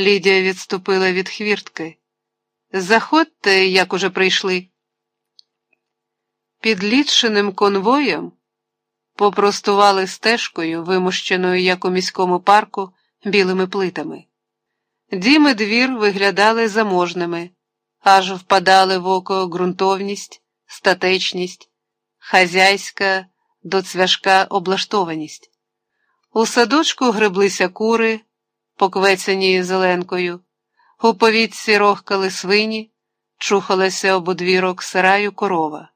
Лідія відступила від хвіртки. Заходьте, як уже прийшли. Під конвоєм попростували стежкою, вимощеною, як у міському парку, білими плитами. Дім і двір виглядали заможними, аж впадали в око ґрунтовність, статечність, хазяйська доцвяшка облаштованість. У садочку греблися кури, поквецяні зеленкою, у повітці рохкали свині, чухалася об одвірок сараю корова.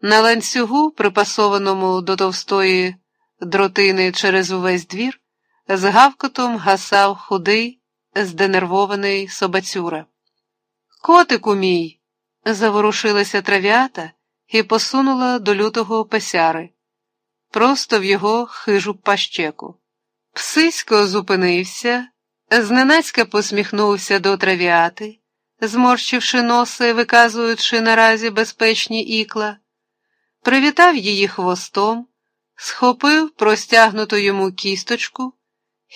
На ланцюгу, припасованому до товстої дротини через увесь двір, з гавкотом гасав худий, зденервований собацюра. Котику мій, заворушилася трав'ята і посунула до лютого песяри, просто в його хижу пащеку. Псисько зупинився, зненацька посміхнувся до травіати, зморщивши носи, виказуючи наразі безпечні ікла, привітав її хвостом, схопив простягнуту йому кісточку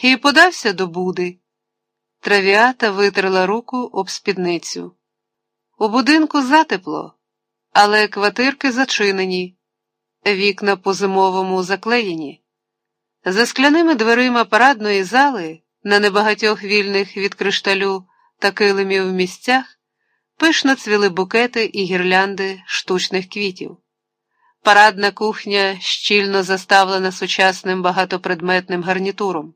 і подався до буди. Травіата витерла руку об спідницю. У будинку затепло, але квартирки зачинені, вікна по зимовому заклеєні. За скляними дверима парадної зали, на небагатьох вільних від кришталю та килимів місцях, пишно цвіли букети і гірлянди штучних квітів. Парадна кухня щільно заставлена сучасним багатопредметним гарнітуром.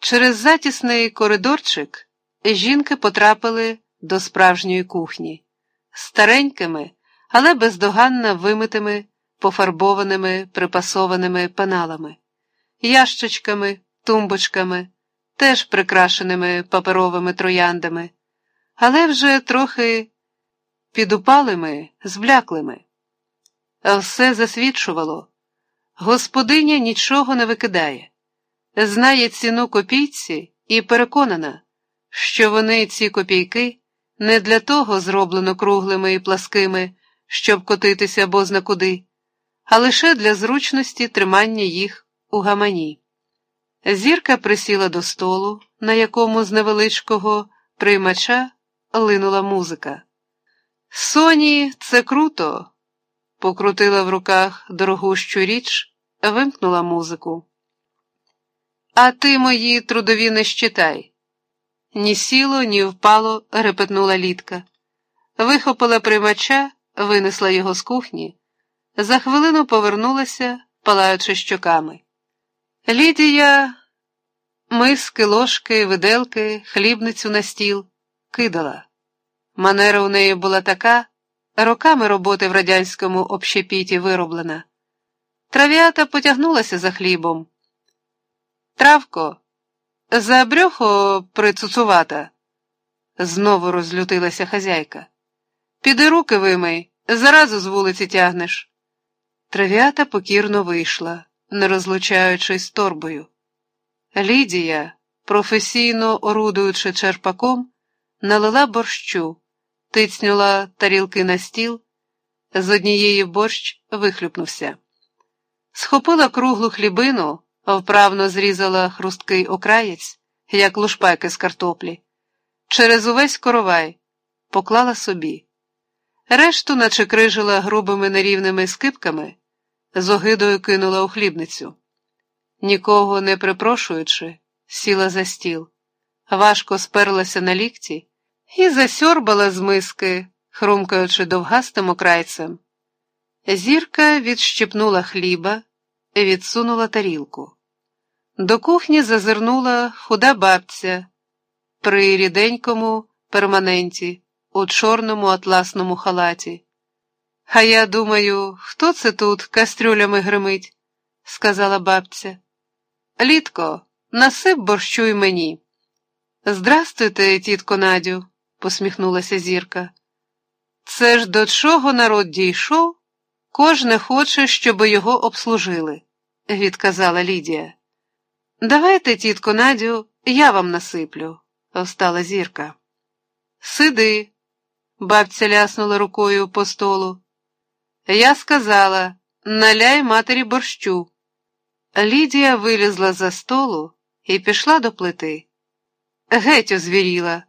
Через затісний коридорчик жінки потрапили до справжньої кухні, старенькими, але бездоганно вимитими, пофарбованими, припасованими пеналами, ящичками, тумбочками, теж прикрашеними паперовими трояндами, але вже трохи підупалими, збляклими. Все засвідчувало, господиня нічого не викидає, знає ціну копійці і переконана, що вони ці копійки не для того зроблено круглими і пласкими, щоб котитися бозна куди, а лише для зручності тримання їх у гамані. Зірка присіла до столу, на якому з невеличкого приймача линула музика. Соні, це круто, покрутила в руках дорогущу річ, вимкнула музику. А ти мої трудові не щитай. Ні сіло, ні впало, репетнула літка. Вихопила приймача, винесла його з кухні, за хвилину повернулася, палаючи щоками. Лідія миски, ложки, виделки, хлібницю на стіл кидала. Манера у неї була така, роками роботи в радянському общепіті вироблена. Трав'ята потягнулася за хлібом. Травко, за брюхо прицуцувата, знову розлютилася хазяйка. Піди руки вимий, заразу з вулиці тягнеш. Трав'ята покірно вийшла, не розлучаючись торбою. Лідія, професійно орудуючи черпаком, налила борщу, тицнула тарілки на стіл, з однієї борщ вихлюпнувся. Схопила круглу хлібину, вправно зрізала хрусткий окраєць, як лушпайки з картоплі, через увесь коровай, поклала собі. Решту наче крижила грубими нерівними скипками, з огидою кинула у хлібницю. Нікого не припрошуючи, сіла за стіл, важко сперлася на лікті і засьорбала з миски, хрумкаючи довгастим окрайцем. Зірка відщипнула хліба, відсунула тарілку. До кухні зазирнула худа бабця при ріденькому перманенті у чорному атласному халаті. А я думаю, хто це тут кастрюлями гримить? сказала бабця. Літко, насип борщу й мені. Здрастуйте, тітко Надю, посміхнулася зірка. Це ж до чого народ дійшов? Кожне хоче, щоб його обслужили, відказала Лідія. Давайте, тітко Надю, я вам насиплю, встала зірка. Сиди, бабця ляснула рукою по столу. Я сказала наляй матері борщу. Лідія вилізла за столу і пішла до плити. Геть озвіріла.